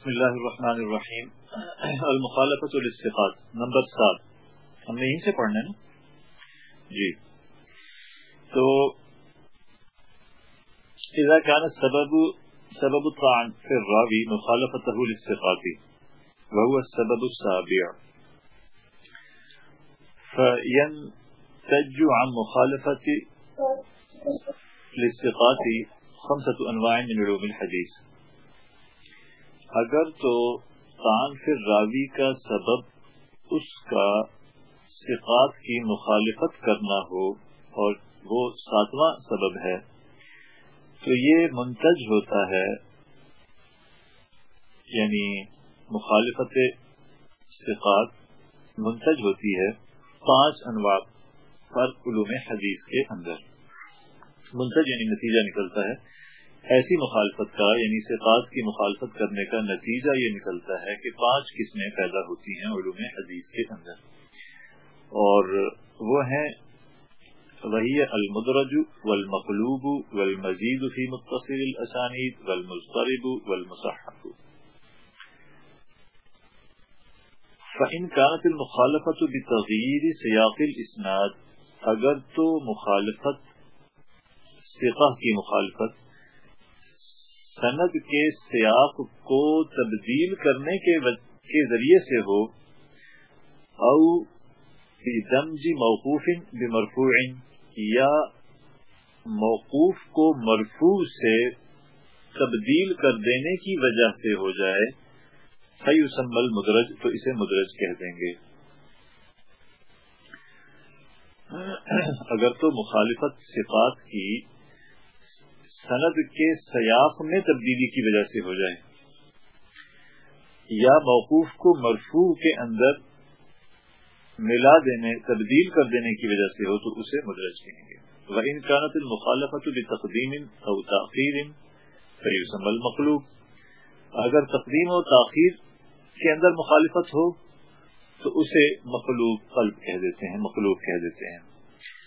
بسم اللہ الرحمن الرحیم المخالفت الاستقاط نمبر سات ہم نے یہیں سے پڑھنا ہے نا جی. تو اذا كان السبب سبب الطعن في الراوي مخالفته للثقات وهو السبب السابع. فينتج عن مخالفة للثقات خمسة أنواع من علوم الحديث. اگر تو طعن في الراوی کا سبب اس کا ثقات کی مخالفت کرنا ہو اور وہ ساتواں سبب ہے، تو یہ منتج ہوتا ہے یعنی مخالفت ثقات منتج ہوتی ہے پانچ انواع پر علوم حدیث کے اندر۔ منتج یعنی نتیجہ نکلتا ہے۔ ایسی مخالفت کا یعنی ثقات کی مخالفت کرنے کا نتیجہ یہ نکلتا ہے کہ پانچ قسمیں پیدا ہوتی ہیں علوم حدیث کے اندر۔ اور وہ ہیں وهي المدرج والمقلوب والمزيد في متصل الأسانيد والمضطرب والمصحف۔ فإن كانت المخالفة بتغيير سياق الإسناد، اگر تو مخالفت سقہ کی مخالفت سند کے سیاق کو تبدیل کرنے کے ذریعے سے ہو، او دمج موقوف بمرفوع، یا موقوف کو مرفوع سے تبدیل کر دینے کی وجہ سے ہو جائے سمبل مدرج تو اسے مدرج کہہ دیں گے۔ اگر تو مخالفت صفات کی سند کے سیاق میں تبدیلی کی وجہ سے ہو جائے۔ یا موقوف کو مرفوع کے اندر ملا دینے، تبدیل کر دینے کی وجہ سے ہو تو اسے مدرج کہیں گے۔ وہ انکانت المخالفت بتقدیم او تاخیر فیوسم المخلوق۔ اگر تقدیم و تاخیر کے اندر مخالفت ہو تو اسے مخلوق قلب کہہ دیتے ہیں، مخلوق کہہ دیتے ہیں۔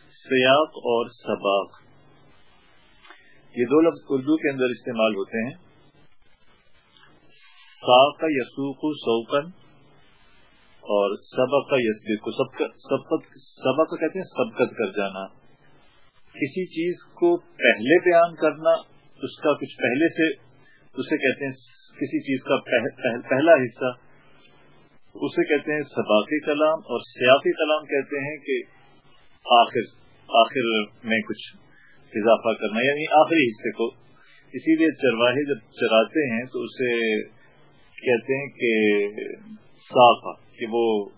سیاق اور سباق۔ یہ دو لفظ اردو کے اندر استعمال ہوتے ہیں۔ ساق یسوق سوکن اور سبق کا یسبی کو سبق کہتے ہیں سبقت کر جانا۔ کسی چیز کو پہلے بیان کرنا، اس کا کچھ پہلے سے، اسے کہتے ہیں کسی چیز کا پہلا حصہ۔ اسے کہتے ہیں سباقی کلام اور سیاسی کلام کہتے ہیں کہ آخر آخر میں کچھ اضافہ کرنا یعنی آخری حصے کو۔ اسی لیے چرواہے جب چراتے ہیں تو اسے کہتے ہیں کہ صاف کہ وہ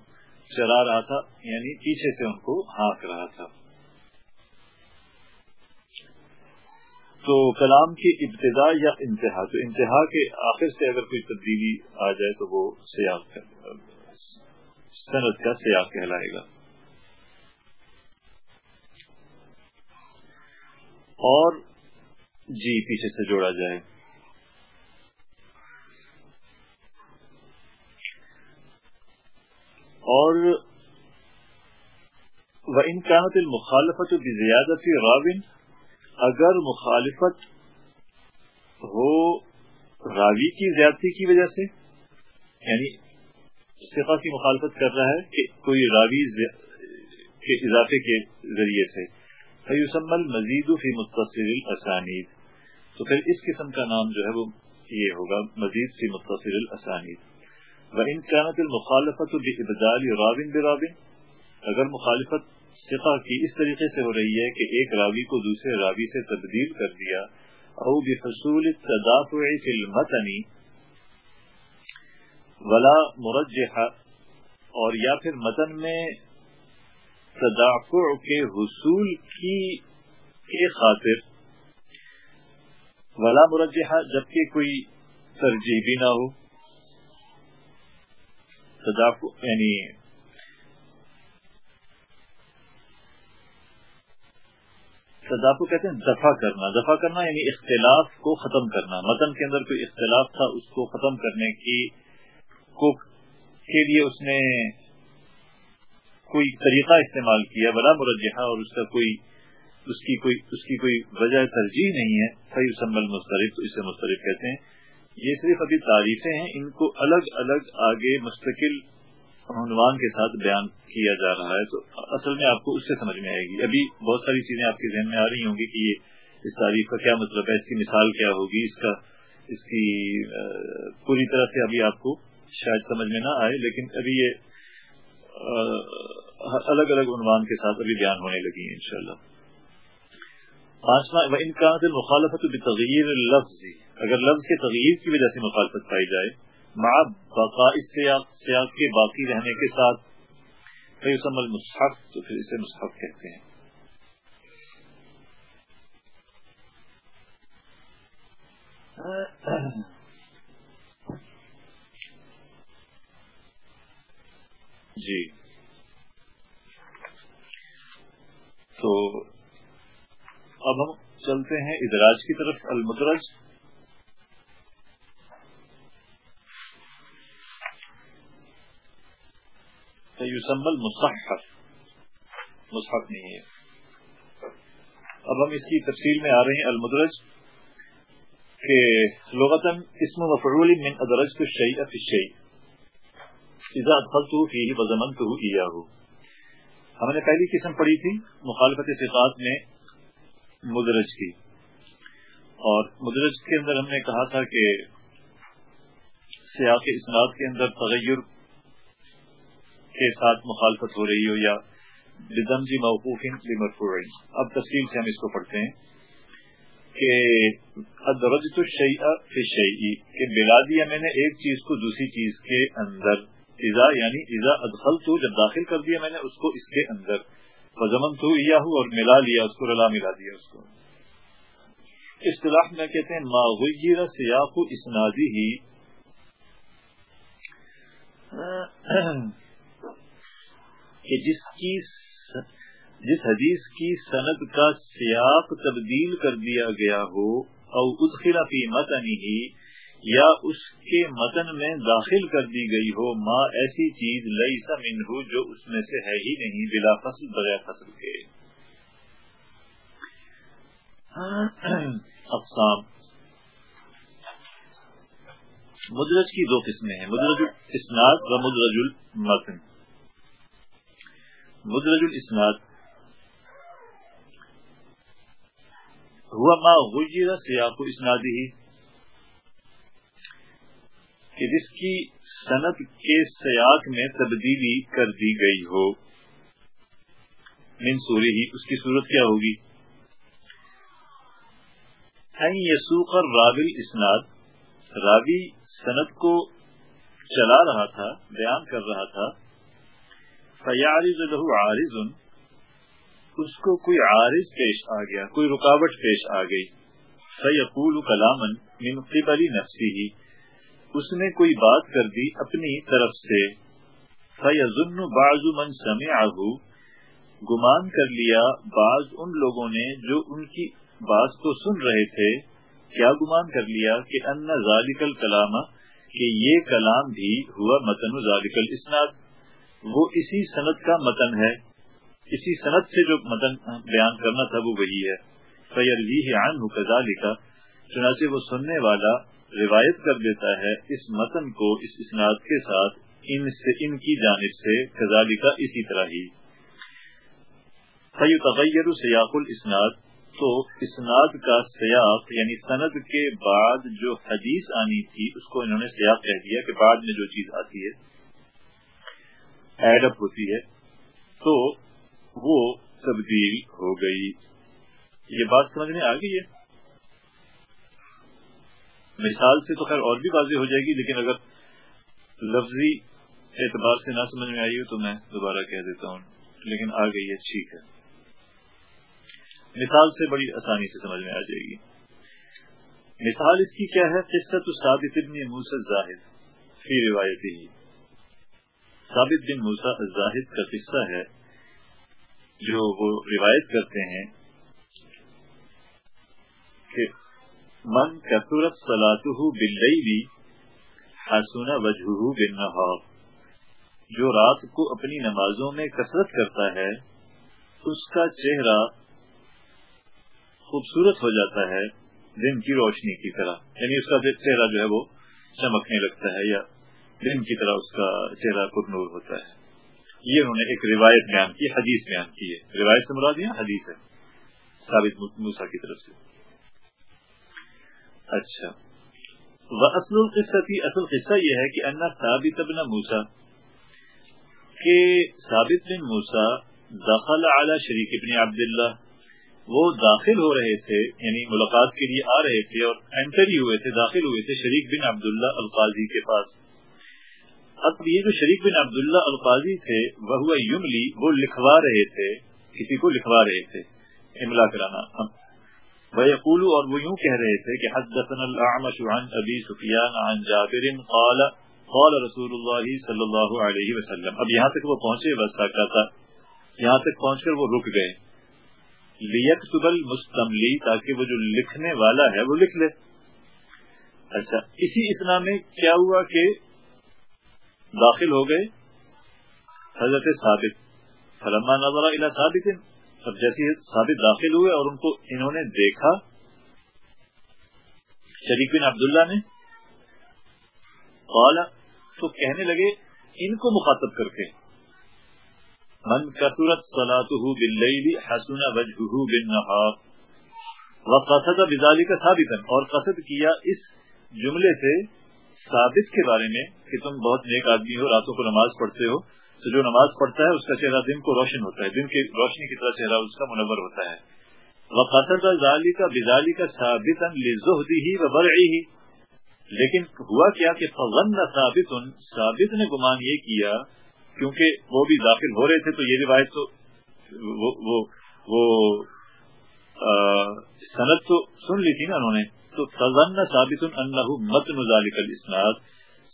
چلا رہا تھا یعنی پیچھے سے ان کو ہانک رہا تھا۔ تو کلام کی ابتدا یا انتہا، تو انتہا کے آخر سے اگر کوئی تبدیلی آ جائے تو وہ سیاح صنعت کا سیاح کہلائے گا۔ اور جی پیچھے سے جوڑا جائے۔ اور وہ انکانت المخالفت زیادت راوین اگر مخالفت ہو راوی کی زیادتی کی وجہ سے یعنی صفا کی مخالفت کر رہا ہے کہ کوئی راوی کے اضافے کے ذریعے سے۔ فیوسم مزید فی متصر الاسانید تو پھر اس قسم کا نام جو ہے وہ یہ ہوگا، مزید فی متصر الاسانید۔ وَإِن كَانَتِ الْمُخَالَفَةُ بِإِبْدَالِ رَاوٍ بِرَاوٍ۔ اگر مخالفت ثقہ کی اس طریقے سے ہو رہی ہے کہ ایک راوی کو دوسرے راوی سے تبدیل کر دیا، او بحصول التدافع فی المتن، ولا مرجح، اور یا پھر متن میں تدافع کے حصول کی کے خاطر۔ ولا مرجح جبکہ کوئی ترجیح بھی نہ ہو۔ یعنی تدافع کہتے ہیں دفاع کرنا۔ دفاع کرنا یعنی اختلاف کو ختم کرنا۔ متن کے اندر کوئی اختلاف تھا اس کو ختم کرنے کی، کو، کے لیے اس نے کوئی طریقہ استعمال کیا بڑا مرجحہ اور اس کا کوئی، اس کی کوئی، اس کی کوئی وجہ ترجیح نہیں ہے صحیح سمبل مسترف اسے مسترف کہتے ہیں۔ یہ صرف ابھی تعریفیں ہیں، ان کو الگ الگ آگے مستقل عنوان کے ساتھ بیان کیا جا رہا ہے، تو اصل میں آپ کو اس سے سمجھ میں آئے گی۔ ابھی بہت ساری چیزیں آپ کے ذہن میں آ رہی ہوں گی کہ یہ اس تعریف کا کیا مطلب ہے، اس کی مثال کیا ہوگی، اس کا، اس کی پوری طرح سے ابھی آپ کو شاید سمجھ میں نہ آئے، لیکن ابھی یہ الگ الگ عنوان کے ساتھ ابھی بیان ہونے لگی ہیں انشاءاللہ۔ پانچواں ان کا مخالفت بتغیر لفظ اگر لفظ کے تغیر کی وجہ سے مخالفت پائی جائے، مع بقاء سیاق کے باقی رہنے کے ساتھ فیسم المصحف، تو پھر اسے مصحف کہتے ہیں۔ جی۔ تو اب ہم چلتے ہیں ادراج کی طرف، المدرج۔ یوسمبل مصحف مصحف نہیں ہے۔ اب ہم اس کی تفصیل میں آ رہے ہیں، المدرج، کہ لغتاً اسم مفعول من ادرج تو شعی اب اذا ادخلت فيه وزمنته اياه ہم نے پہلی قسم پڑھی تھی، مخالفت صفات میں مدرج کی۔ اور مدرج کے اندر ہم نے کہا تھا کہ سیاق اسناد کے اندر تغیر کے ساتھ مخالفت ہو رہی ہو یا بدم جی موقوف اب تفصیل سے ہم اس کو پڑھتے ہیں کہ ادرج تو شعی کہ بلا دیا میں نے ایک چیز کو دوسری چیز کے اندر ایزا یعنی ایزا ادخل تو جب داخل کر دیا میں نے اس کو اس کے اندر۔ فضمن تو یا ہوں اور ملا لیا، اس کو رلا ملا دیا اس کو۔ اصطلاح میں کہتے ہیں ماغیر سیاق اسنادی ہی کہ جس کی جس حدیث کی سند کا سیاق تبدیل کر دیا گیا ہو اور ادخلا فی متنی ہی یا اس کے متن میں داخل کر دی گئی ہو ماں ایسی چیز لئی سمن ہو جو اس میں سے ہے ہی نہیں، بلا فصل، بغیر فصل کے۔ اقسام۔ مدرج کی دو قسمیں ہیں، مدرج اسناد و مدرج المتن۔ مدرج الاسناد۔ ہوا ما غیر سیاق اسنادی۔ ہی کہ جس کی صنعت کے سیاق میں تبدیلی کر دی گئی ہو۔ من سوری ہی، اس کی صورت کیا ہوگی؟ یسوخ راوی اسناد راوی صنعت کو چلا رہا تھا، بیان کر رہا تھا۔ فیارز له عارض۔ اس کو کوئی عارض پیش آ گیا، کوئی رکاوٹ پیش آ گئی۔ فیقول کلامن من قبل نفسه۔ اس نے کوئی بات کر دی اپنی طرف سے۔ فیظن بعض من سمعه۔ گمان کر لیا بعض ان لوگوں نے جو ان کی بات کو سن رہے تھے۔ کیا گمان کر لیا کہ ان ذالک الکلام کہ یہ کلام بھی ہوا متن ذالک الاسناد وہ اسی صنعت کا متن ہے۔ اسی صنعت سے جو متن بیان کرنا تھا وہ وہی ہے۔ فیروی عن حکزا چنانچہ وہ سننے والا روایت کر دیتا ہے اس متن کو اس اسناد کے ساتھ ان سے ان کی جانب سے کزالی کا اسی طرح ہی۔ فیو تغیر سیاق الاسناد تو اسناد کا سیاق یعنی سند کے بعد جو حدیث آنی تھی، اس کو انہوں نے سیاق کہہ دیا کہ بعد میں جو چیز آتی ہے، ایڈ اپ ہوتی ہے، تو وہ تبدیل ہو گئی۔ یہ بات سمجھ میں آ گئی ہے؟ مثال سے تو خیر اور بھی واضح ہو جائے گی، لیکن اگر لفظی اعتبار سے نہ سمجھ میں آئی ہو تو میں دوبارہ کہہ دیتا ہوں، لیکن آ گئی ہے ٹھیک ہے۔ مثال سے بڑی آسانی سے سمجھ میں آ جائے گی۔ مثال اس کی کیا ہے؟ قصت ثابت ابن موسى زاہد فی روایتی ہی ثابت بن موسا زاہد کا قصہ ہے جو وہ روایت کرتے ہیں کہ من کثرت سلاطہ بلئی بھی حسون وجہ بن جو رات کو اپنی نمازوں میں کثرت کرتا ہے، اس کا چہرہ خوبصورت ہو جاتا ہے دن کی روشنی کی طرح۔ یعنی اس کا چہرہ جو ہے وہ چمکنے لگتا ہے یا دن کی طرح اس کا چہرہ پر نور ہوتا ہے۔ یہ انہوں نے ایک روایت بیان کی، حدیث بیان کی ہے۔ روایت سے مراد یہ حدیث ہے، ثابت موسا کی طرف سے۔ اچھا۔ وہ اصل قصہ کی اصل قصہ یہ ہے کہ انا ثابت ابن موسا کہ ثابت بن موسا دخل اعلی شریک ابن عبداللہ۔ وہ داخل ہو رہے تھے یعنی ملاقات کے لیے آ رہے تھے اور انٹر ہی ہوئے تھے، داخل ہوئے تھے شریک بن عبداللہ القاضی کے پاس۔ اب یہ جو شریک بن عبداللہ القاضی تھے وہ یملی، وہ لکھوا رہے تھے، کسی کو لکھوا رہے تھے۔ املا کرانا۔ ويقول اور وہ یوں کہہ رہے تھے کہ حدثنا الاعمش عن ابي سفيان عن جابر قال قال رسول الله صلی اللہ علیہ وسلم. اب یہاں تک وہ پہنچے بس تھا۔ یہاں تک پہنچ کر وہ رک گئے۔ لیک سبل تاکہ وہ جو لکھنے والا ہے، وہ لکھ لے۔ اچھا اسی اسلام میں کیا ہوا کہ داخل ہو گئے حضرت ثابت۔ فلما نظر الى ثابت اب جیسے ثابت داخل ہوئے اور ان کو انہوں نے دیکھا شریف بن عبداللہ نے، قال، تو کہنے لگے، ان کو مخاطب کر کے۔ من کثرت صلاته باللیل حسن وجهه بالنهار۔ وقصد بذلك ثابتا۔ اور قصد کیا اس جملے سے ثابت کے بارے میں کہ تم بہت نیک آدمی ہو، راتوں کو نماز پڑھتے ہو۔ تو جو نماز پڑھتا ہے اس کا چہرہ دن کو روشن ہوتا ہے دن کی روشنی کی طرح چہرہ اس کا منور ہوتا ہے۔ وقصد ذلك بذلك ثابتا لزهده وبرعه۔ لیکن ہوا کیا کہ فظن ثابت ثابت نے گمان یہ کیا کیونکہ وہ بھی داخل ہو رہے تھے تو یہ روایت تو وہ وہ, وہ سند تو سن لی تھی نا انہوں نے۔ تو فضن ثابت اللہ متن ذالک الاسناد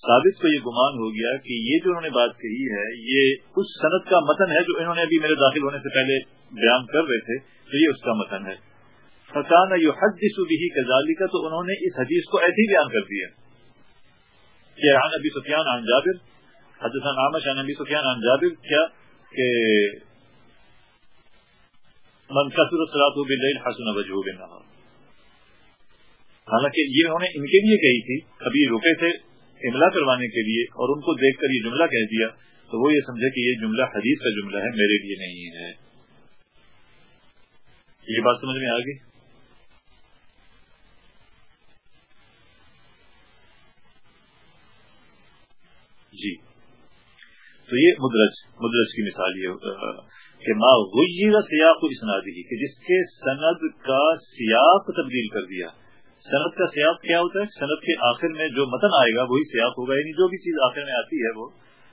ثابت کو یہ گمان ہو گیا کہ یہ جو انہوں نے بات کہی ہے، یہ اس صنعت کا متن ہے جو انہوں نے ابھی میرے داخل ہونے سے پہلے بیان کر رہے تھے، تو یہ اس کا متن ہے۔ فکان یو حد بھی کزالی کا تو انہوں نے اس حدیث کو ایسے ہی بیان کر دیا کہ عن ابی سفیان عن جابر؟ حدثنا عامش عن ابي سفيان عن جابر، کیا کہ من کثر صلاته بالليل حسن وجهه بالنهار۔ حالانکہ یہ انہوں نے ان کے لیے کہی تھی، ابھی رکے تھے۔ املا کروانے کے لیے اور ان کو دیکھ کر یہ جملہ کہہ دیا، تو وہ یہ سمجھے کہ یہ جملہ حدیث کا جملہ ہے، میرے لیے نہیں ہے۔ یہ بات سمجھ میں آ گئی؟ جی۔ تو یہ مدرج مدرج کی مثال یہ، کہ ما غیر سیاق اسنادی کہ جس کے سند کا سیاق تبدیل کر دیا۔ سند کا سیاق کیا ہوتا ہے؟ سند کے آخر میں جو متن آئے گا وہی سیاق ہوگا یعنی جو بھی چیز آخر میں آتی ہے وہ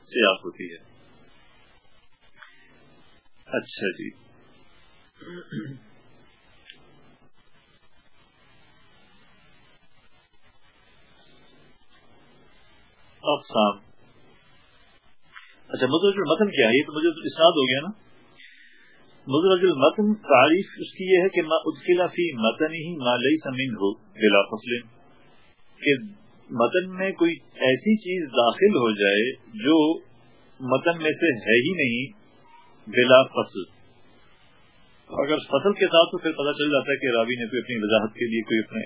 سیاق ہوتی ہے۔ اچھا جی۔ اقسام اچھا مدرج المتن کیا ہے؟ یہ تو مجھے اسناد ہو گیا نا۔ مدرج المتن تعریف اس کی یہ ہے کہ ما ادخلا فی متن ہی ما لیس منہ بلا فصل کہ متن میں کوئی ایسی چیز داخل ہو جائے جو متن میں سے ہے ہی نہیں، بلا فصل۔ اگر فصل کے ساتھ تو پھر پتہ چل جاتا ہے کہ راوی نے کوئی اپنی وضاحت کے لیے کوئی اپنے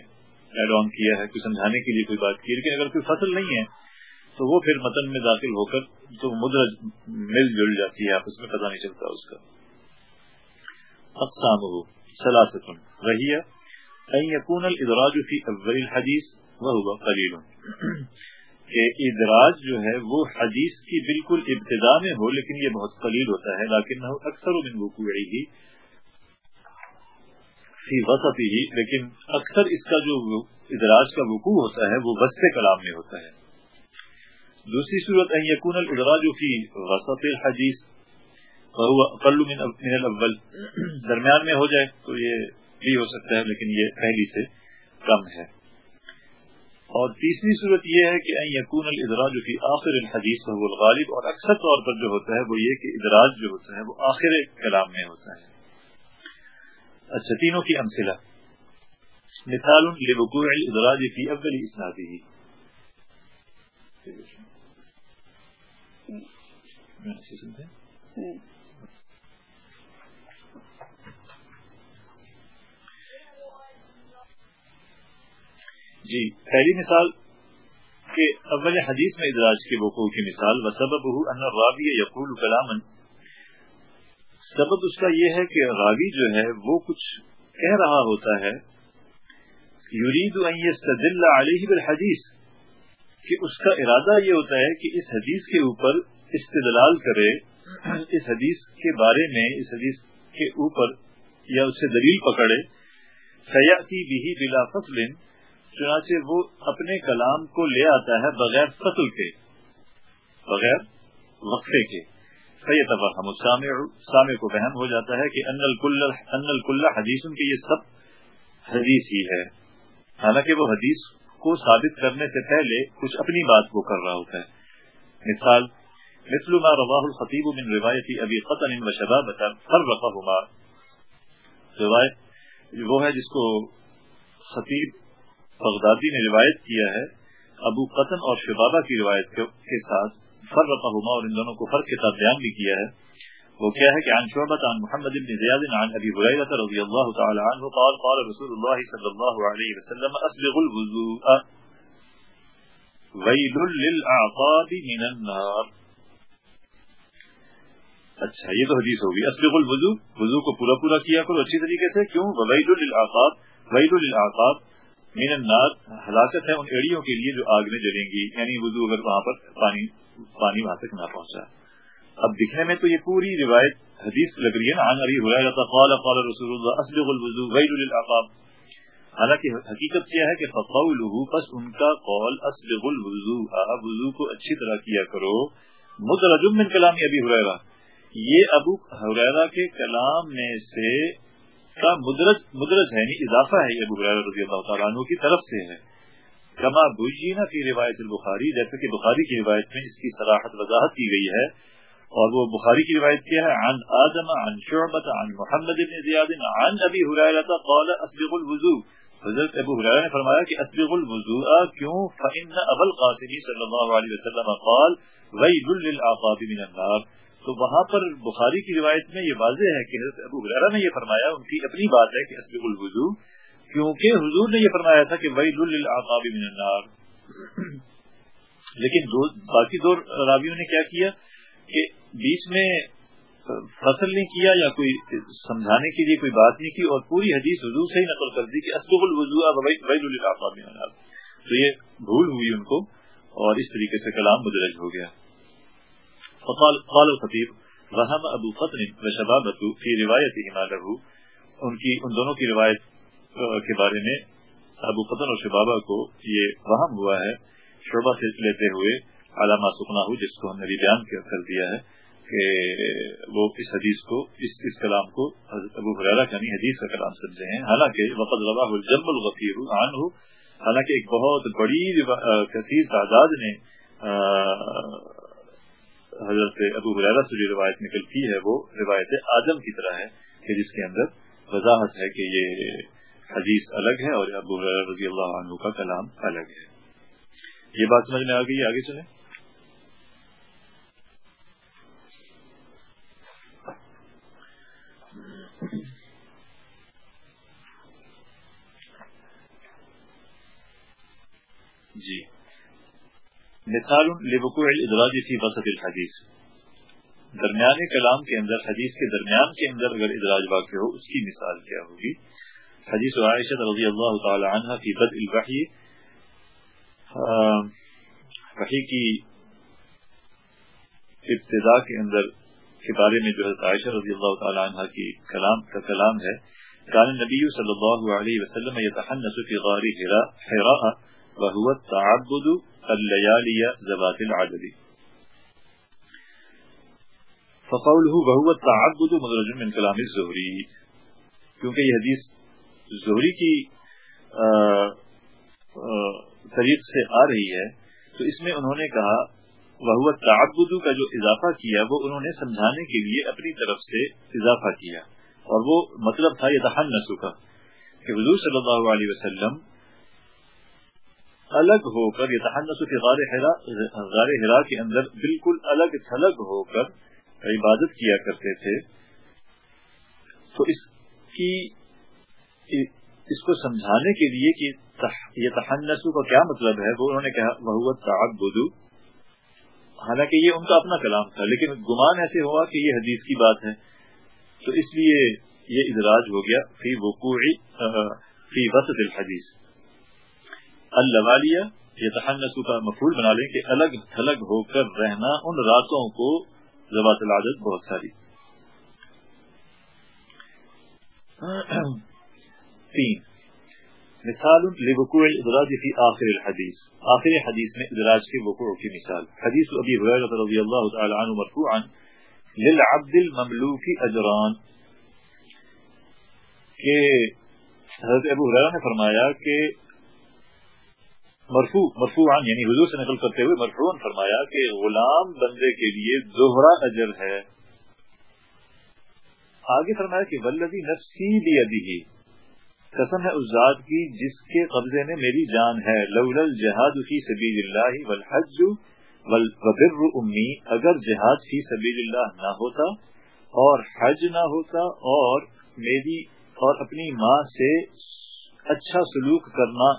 ایڈ آن کیا ہے، کوئی سمجھانے کے لیے کوئی بات کی لیکن اگر کوئی فصل نہیں ہے، تو وہ پھر متن میں داخل ہو کر تو مدرج مل جل جاتی ہے، آپس میں پتہ نہیں چلتا اس کا۔ اقسام ہو سلاستن رہی یقون الادراج فی اول الحدیث وہ قلیل کہ ادراج جو ہے وہ حدیث کی بالکل ابتدا میں ہو لیکن یہ بہت قلیل ہوتا ہے لیکن اکثر من وقوعی فی وسطی ہی لیکن اکثر اس کا جو ادراج کا وقوع ہوتا ہے وہ وسط کلام میں ہوتا ہے۔ دوسری صورت ان یکون الادراج فی وسط الحدیث فهو اقل من من الاول درمیان میں ہو جائے تو یہ بھی ہو سکتا ہے لیکن یہ پہلی سے کم ہے۔ اور تیسری صورت یہ ہے کہ ان یکون الادراج فی آخر الحدیث فهو الغالب اور اکثر طور پر جو ہوتا ہے وہ یہ کہ ادراج جو ہوتا ہے وہ آخر کلام میں ہوتا ہے۔ اچھا تینوں کی امثلہ۔ مثال لوقوع الادراج فی اول اسناده سنتے جی پہلی مثال کہ اول حدیث میں ادراج کے وقوع کی مثال و سبب ان راوی یقول کلام سبب اس کا یہ ہے کہ راوی جو ہے، وہ کچھ کہہ رہا ہوتا ہے۔ یرید ان یستدل علیہ بالحدیث۔ کہ اس کا ارادہ یہ ہوتا ہے کہ اس حدیث کے اوپر استدلال کرے، اس حدیث کے بارے میں، اس حدیث کے اوپر یا اس سے دلیل پکڑے۔ سیاتی بھی بلا فصل چنانچہ وہ اپنے کلام کو لے آتا ہے بغیر فصل کے، بغیر وقفے کے۔ سید ہم سامع کو بہن ہو جاتا ہے کہ ان الکل حدیث کے یہ سب حدیث ہی ہے۔ حالانکہ وہ حدیث کو ثابت کرنے سے پہلے کچھ اپنی بات کو کر رہا ہوتا ہے۔ مثال، مثل ما رواه الخطيب من روایت ابی قطن و شبابت فرقهما روایت وہ ہے جس کو خطیب بغدادی نے روایت کیا ہے، ابو قطن اور شبابہ کی روایت کے ساتھ فرقهما اور ان دونوں کو فرق کے ساتھ بیان بھی کیا ہے۔ وہ کیا ہے کہ عن شعبت عن محمد بن زیاد عن ابی حریرہ رضی اللہ تعالی عنہ قال قال رسول اللہ صلی اللہ علیہ وسلم اسبغ الوضوء. ویل للعقاب من النار۔ اچھا یہ تو حدیث ہوگی۔ اسبغ الوضوء وضو کو پورا پورا کیا کرو اچھی طریقے سے۔ کیوں؟ ویل للعقاب ویل للعقاب من النار ہلاکت ہے ان ایڑیوں کے لیے جو آگ میں جلیں گی یعنی وضو اگر وہاں پر پانی پانی وہاں تک نہ پہنچا۔ اب دکھنے میں تو یہ پوری روایت حدیث لگ رہی ہے نا ابھی قال قال رسول اللہ، اسبغ الوضو غیر للعقاب۔ حالانکہ حقیقت کیا ہے کہ فقوله پس ان کا قول، اسبغ الوضو وضو کو اچھی طرح کیا کرو۔ مدرج من کلام ابی ہریرہ۔ یہ ابو ہریرہ کے کلام میں سے کا مدرج مدرج ہے یعنی اضافہ ہے ابو ہریرہ رضی اللہ تعالیٰ عنہ کی طرف سے ہے۔ کما بجینا فی روایت البخاری، جیسے کہ بخاری کی روایت میں اس کی صلاحت وضاحت کی گئی ہے، اور وہ بخاری کی روایت کیا ہے، عن آدم، عن شعبت عن محمد بن زیاد، عن ابی حریرہ قال اسبغ الوضو حضرت ابو حریرہ نے فرمایا کہ اسبغ الوضوء، کیوں؟ فان ابو القاسم صلی اللہ علیہ وسلم قال ویل للعقاب من النار۔ تو وہاں پر بخاری کی روایت میں یہ واضح ہے کہ حضرت ابو حریرہ نے یہ فرمایا، ان کی اپنی بات ہے کہ اسبغ الوضوء کیونکہ حضور نے یہ فرمایا تھا کہ ویل للعقاب من النار۔ لیکن دو، باقی دو راویوں نے کیا کیا کہ بیچ میں فصل نہیں کیا یا کوئی سمجھانے کے لیے کوئی بات نہیں کی اور پوری حدیث حضور سے ہی نقل کر دی کہ اسبغ الوضو تو یہ بھول ہوئی ان کو اور اس طریقے سے کلام مدرج ہو گیا۔ فقال قال الخطیب رحم ابو فتن و شبابت کی روایت له. ان کی ان دونوں کی روایت کے بارے میں ابو فتن اور شبابہ کو یہ وہم ہوا ہے، شعبہ سے لیتے ہوئے علامہ سکنا ہو جس کو ہم نے بیان کر دیا ہے کہ وہ اس حدیث کو، اس اس کلام کو ابو حرارہ یعنی حدیث کا کلام سمجھے ہیں۔ حالانکہ وقت روا الجم الغفیر عن ہو حالانکہ ایک بہت بڑی کثیر تعداد نے حضرت ابو حرارہ سے جو روایت نکل کی ہے، وہ روایت آدم کی طرح ہے کہ جس کے اندر وضاحت ہے کہ یہ حدیث الگ ہے اور ابو رضی اللہ عنہ کا کلام الگ ہے۔ یہ بات سمجھ میں آ گئی آگے چلیں جی۔ مثال لبقوع الادراج فی وسط الحدیث۔ درمیان کلام کے اندر، حدیث کے درمیان کے اندر اگر ادراج واقع ہو، اس کی مثال کیا ہوگی؟ حدیث عائشہ رضی اللہ تعالی عنہ فی بدء الوحی وحی کی ابتدا کے اندر کے بارے میں جو حضرت عائشہ رضی اللہ تعالی عنہ کی کلام، کا کلام ہے، کان نبی صلی اللہ علیہ وسلم یتحنس فی غار حراء وهو التعبد الليالي زبات العدد. فقوله وهو التعبد مدرج من كلام الزهري. کیونکہ یہ حدیث زہری کی طریق سے آ رہی ہے، تو اس میں انہوں نے کہا وہ تعبد کا جو اضافہ کیا، وہ انہوں نے سمجھانے کے لیے اپنی طرف سے اضافہ کیا، اور وہ مطلب تھا یہ دہن نسو کا، کہ حضور صلی اللہ علیہ وسلم الگ ہو کر یہ تحنس کے غار غار ہرا کے اندر بالکل الگ تھلگ ہو کر عبادت کیا کرتے تھے۔ تو اس کی، اس کو سمجھانے کے لیے کہ یہ تحنسو کا کیا مطلب ہے؟ وہ انہوں نے کہا وہ تعبد حالانکہ یہ ان کا اپنا کلام تھا، لیکن گمان ایسے ہوا کہ یہ حدیث کی بات ہے۔ تو اس لیے یہ ادراج ہو گیا فی وقوعی فی وسط الحدیث۔ الوالیہ یہ تحنسو کا مفول بنا لیں کہ الگ تھلگ ہو کر رہنا ان راتوں کو زبات العادت بہت ساری۔ تین، مثال لوقوع ادراج فی آخر الحدیث۔ آخر حدیث میں ادراج کے وقوع کی مثال۔ حدیث ابی حریرہ رضی اللہ تعالی عنہ مرفوعا، للعبد المملوک اجران۔ کہ حضرت ابو حریرہ نے فرمایا کہ مرفوع مرفوعا یعنی حضور سے نقل کرتے ہوئے مرفوعا فرمایا کہ غلام بندے کے لیے زہرا اجر ہے۔ آگے فرمایا کہ ولدی نفسی بیدی قسم ہے اس ذات کی جس کے قبضے میں میری جان ہے۔ لول الجہاد فی سبیل اللہ والحج وبر امی، اگر جہاد فی سبیل اللہ نہ ہوتا اور حج نہ ہوتا اور میری، اور اپنی ماں سے اچھا سلوک کرنا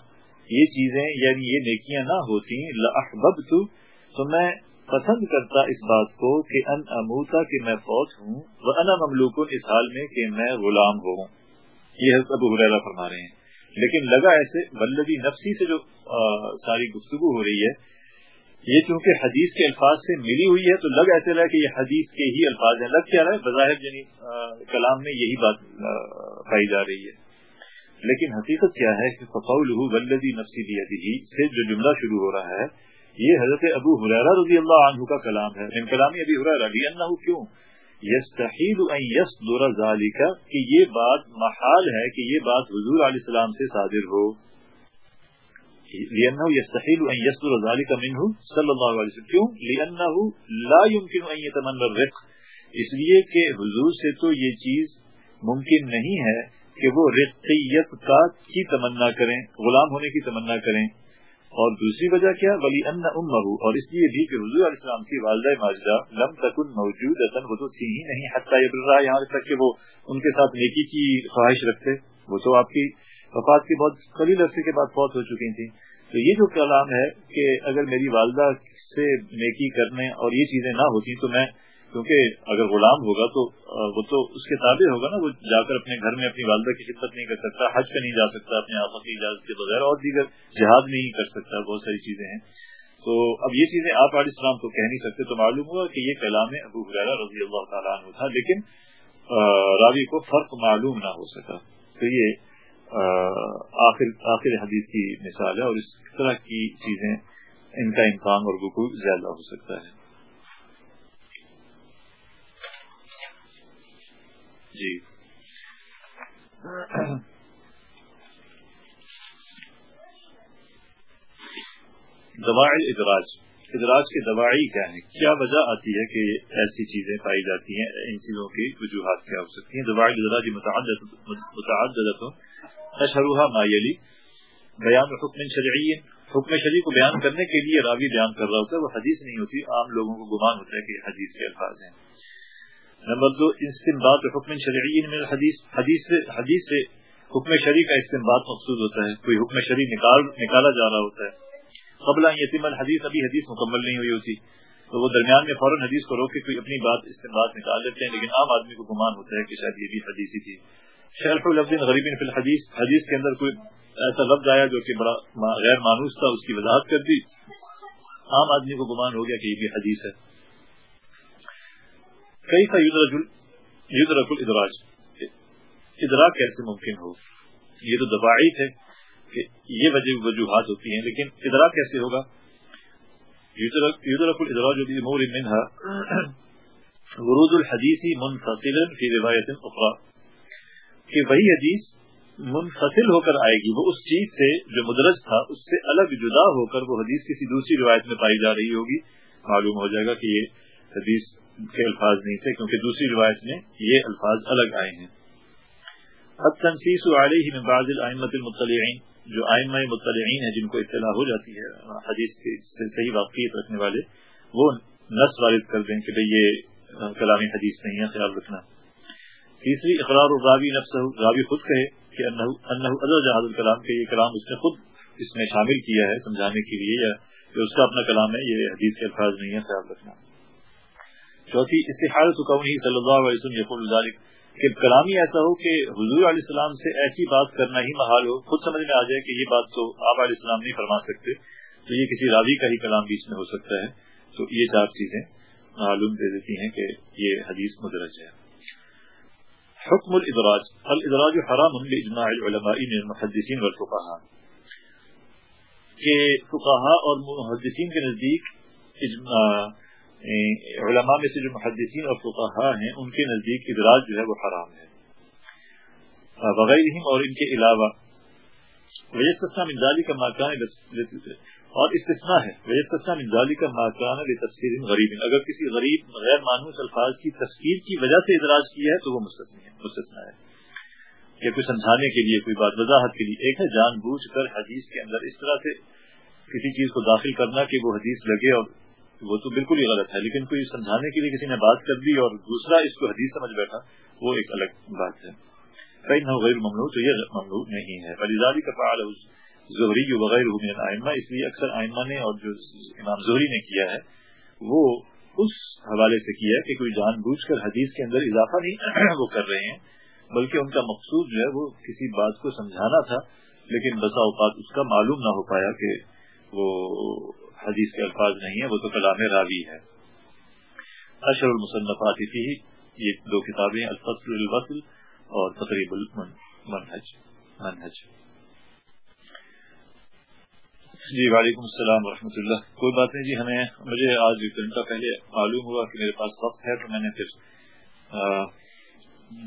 یہ چیزیں یعنی یہ نیکیاں نہ ہوتی لاحببت تو میں پسند کرتا اس بات کو کہ ان اموتا کہ میں فوت ہوں وہ انا مملوک اس حال میں کہ میں غلام ہوں یہ حضرت ابو حریرہ فرما رہے ہیں۔ لیکن لگا ایسے بلدی نفسی سے جو ساری گفتگو ہو رہی ہے، یہ چونکہ حدیث کے الفاظ سے ملی ہوئی ہے، تو لگ ایسے رہا کہ یہ حدیث کے ہی الفاظ ہیں۔ لگ کیا رہا ہے؟ بظاہر یعنی کلام میں یہی بات پائی جا رہی ہے۔ لیکن حقیقت کیا ہے کہ فقول بلدی نفسی بیدی سے جو جملہ شروع ہو رہا ہے، یہ حضرت ابو حریرہ رضی اللہ عنہ کا کلام ہے۔ ان کلامی ابی حریرہ رضی اللہ کیوں؟ یستحیل ان یصدر ذالک کہ یہ بات محال ہے کہ یہ بات حضور علیہ السلام سے صادر ہو۔ لأنه يستحيل أن يصدر ذلك منه صلى الله عليه وسلم۔ کیوں؟ لأنه لا يمكن أن يتمنى الرق اس لیے کہ حضور سے تو یہ چیز ممکن نہیں ہے کہ وہ رقیت کا کی تمنا کریں، غلام ہونے کی تمنا کریں۔ اور دوسری وجہ کیا؟ ولی ان امہ اور اس لیے بھی کہ حضور علیہ السلام کی والدہ ماجدہ لم تکن موجود اصل وہ تو تھی ہی نہیں، حتیٰ رہا یہاں تک کہ وہ ان کے ساتھ نیکی کی خواہش رکھتے۔ وہ تو آپ کی وفات کے بہت قلیل عرصے کے بعد فوت ہو چکی تھی تو یہ جو کلام ہے کہ اگر میری والدہ سے نیکی کرنے اور یہ چیزیں نہ ہوتی تو میں کیونکہ اگر غلام ہوگا تو وہ تو اس کے تابع ہوگا نا، وہ جا کر اپنے گھر میں اپنی والدہ کی خدمت نہیں کر سکتا، حج کا نہیں جا سکتا، اپنے آپا کی اجازت کے بغیر اور دیگر جہاد نہیں کر سکتا، بہت ساری چیزیں ہیں۔ تو اب یہ چیزیں آپ علیہ السلام کو کہہ نہیں سکتے تو معلوم ہوا کہ یہ کلام ابو حرارہ رضی اللہ تعالیٰ عنہ تھا، لیکن راوی کو فرق معلوم نہ ہو سکا۔ تو یہ آخر آخر حدیث کی مثال ہے اور اس طرح کی چیزیں ان کا امکان اور وقوع زیادہ ہو سکتا ہے۔ جی۔ دوائی ادراج۔ ادراج کی دوائی کیا ہے کیا وجہ آتی ہے کہ ایسی چیزیں پائی جاتی ہیں؟ ان چیزوں کی وجوہات کیا ہو سکتی ہیں؟ دوائی ادراج متعدد اشروحا مایلی بیان حکم شرعی۔ حکم شریع کو بیان کرنے کے لیے راوی بیان کر رہا ہوتا ہے، وہ حدیث نہیں ہوتی، عام لوگوں کو گمان ہوتا ہے کہ حدیث کے الفاظ ہیں۔ نمبر دو، استنباط حکم شرعی حدیث حدیث سے حدیث سے حکم شریع کا استنباط مقصود ہوتا ہے، کوئی حکم شریع نکال، نکالا جا رہا ہوتا ہے۔ قبل یتیم الحدیث، ابھی حدیث مکمل نہیں ہوئی ہوتی۔ تو وہ درمیان میں فوراً حدیث کو روک کے کوئی اپنی بات استنباط نکال لیتے ہیں، لیکن عام آدمی کو گمان ہوتا ہے کہ شاید یہ بھی حدیث ہی تھی۔ شرف الفظ غریب فی الحدیث، حدیث کے اندر کوئی ایسا لفظ آیا جو کہ بڑا غیر مانوس تھا، اس کی وضاحت کر دی۔ عام آدمی کو گمان ہو گیا کہ یہ بھی حدیث ہے۔ کئی کا یدرک الادراج؟ ادراک کیسے ممکن ہو؟ یہ تو دباعی تھے کہ یہ وجہ وجوہات ہوتی ہیں، لیکن ادراک کیسے ہوگا؟ یدرک الادراج بامور منها ورود الحدیث منفصل فی روایت اخرى۔ کہ وہی حدیث منفصل ہو کر آئے گی، وہ اس چیز سے جو مدرج تھا، اس سے الگ جدا ہو کر وہ حدیث کسی دوسری روایت میں پائی جا رہی ہوگی۔ معلوم ہو جائے گا کہ یہ حدیث کے الفاظ نہیں تھے، کیونکہ دوسری روایت میں یہ الفاظ الگ آئے ہیں۔ اب تنسیس علیہ میں بعض العمت المطلعین، جو آئمہ مطلعین ہیں، جن کو اطلاع ہو جاتی ہے، حدیث سے صحیح واقعیت رکھنے والے، وہ نس وارد کر دیں کہ بھئی یہ کلامی حدیث نہیں ہے، خیال رکھنا۔ تیسری، اقرار الراوی نفس راوی خود کہے کہ جہاز الکلام کے یہ کلام اس نے خود اس میں شامل کیا ہے، سمجھانے کے لیے، یا اس کا اپنا کلام ہے، یہ حدیث کے الفاظ نہیں ہے خیال رکھنا۔ چوتھی استحال ہی صلی اللہ علیہ وسلم کہ کلام ہی ایسا ہو کہ حضور علیہ السلام سے ایسی بات کرنا ہی محال ہو۔ خود سمجھ میں آ جائے کہ یہ بات تو آپ علیہ السلام نہیں فرما سکتے، تو یہ کسی راوی کا ہی کلام بیچ میں ہو سکتا ہے۔ تو یہ چار چیزیں معلوم دے دیتی ہیں کہ یہ حدیث مدرج ہے۔ حکم الادراج الادراج حرام باجماع العلماء من المحدثین والفقهاء کہ فقہا اور محدثین کے نزدیک علماء میں سے جو محدثین اور فقہا ہیں، ان کے نزدیک ادراج جو ہے وہ حرام ہے۔ بغیر اور ان کے علاوہ۔ وجہ من ذلك ما اور استثناء ہے۔ وجہ من ذلك ما كان غریب اگر کسی غریب، غیر مانوس الفاظ کی تفسیر کی وجہ سے ادراج کیا ہے، تو وہ مستثنی ہے مستثنا ہے۔ یا کوئی سمجھانے کے لیے، کوئی بات وضاحت کے لیے۔ ایک ہے جان بوجھ کر حدیث کے اندر اس طرح سے کسی چیز کو داخل کرنا کہ وہ حدیث لگے اور وہ تو بالکل ہی غلط ہے، لیکن کوئی سمجھانے کے لیے کسی نے بات کر دی اور دوسرا اس کو حدیث سمجھ بیٹھا، وہ ایک الگ بات ہے۔ کئی نہ غیر ممنوع، تو یہ ممنوع نہیں ہے۔ فلیزادی کا فعال ظہری جو بغیر آئمہ اس لیے اکثر آئمہ نے اور جو امام ظہری نے کیا ہے، وہ اس حوالے سے کیا ہے کہ کوئی جان بوجھ کر حدیث کے اندر اضافہ نہیں وہ کر رہے ہیں، بلکہ ان کا مقصود جو ہے وہ کسی بات کو سمجھانا تھا، لیکن بسا اوقات اس کا معلوم نہ ہو پایا کہ وہ حدیث کے الفاظ نہیں ہے وہ تو کلام راوی ہے اشر المصنفات فی، یہ دو کتابیں، الفصل الوصل اور تقریب المنحج منحج جی وعلیکم السلام ورحمۃ اللہ۔ کوئی بات نہیں جی ہمیں، مجھے آج ایک گھنٹہ پہلے معلوم ہوا کہ میرے پاس وقت ہے، تو میں نے پھر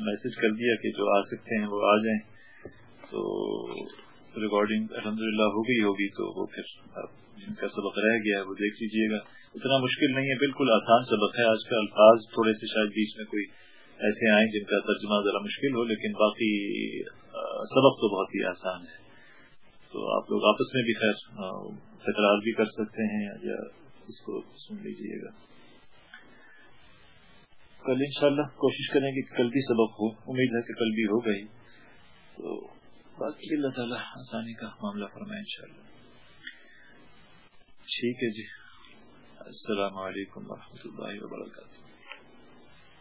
میسج کر دیا کہ جو آ سکتے ہیں وہ آ جائیں۔ تو ریکارڈنگ الحمد للہ ہو گئی ہوگی تو وہ پھر جن کا سبق رہ گیا ہے وہ دیکھ لیجیے گا۔ اتنا مشکل نہیں ہے، بالکل آسان سبق ہے۔ آج کل الفاظ تھوڑے سے شاید بیچ میں کوئی ایسے آئیں جن کا ترجمہ ذرا مشکل ہو، لیکن باقی سبق تو بہت ہی آسان ہے۔ تو آپ لوگ آپس میں بھی خیر تکرار بھی کر سکتے ہیں یا اس کو سن لیجیے گا۔ کل انشاءاللہ کوشش کریں کہ کل بھی سبق ہو۔ امید ہے کہ کل بھی ہو گئی۔ تو باقی اللہ تعالیٰ آسانی کا معاملہ فرمائے انشاءاللہ۔ ٹھیک ہے جی۔ السلام علیکم ورحمۃ اللہ وبرکاتہ۔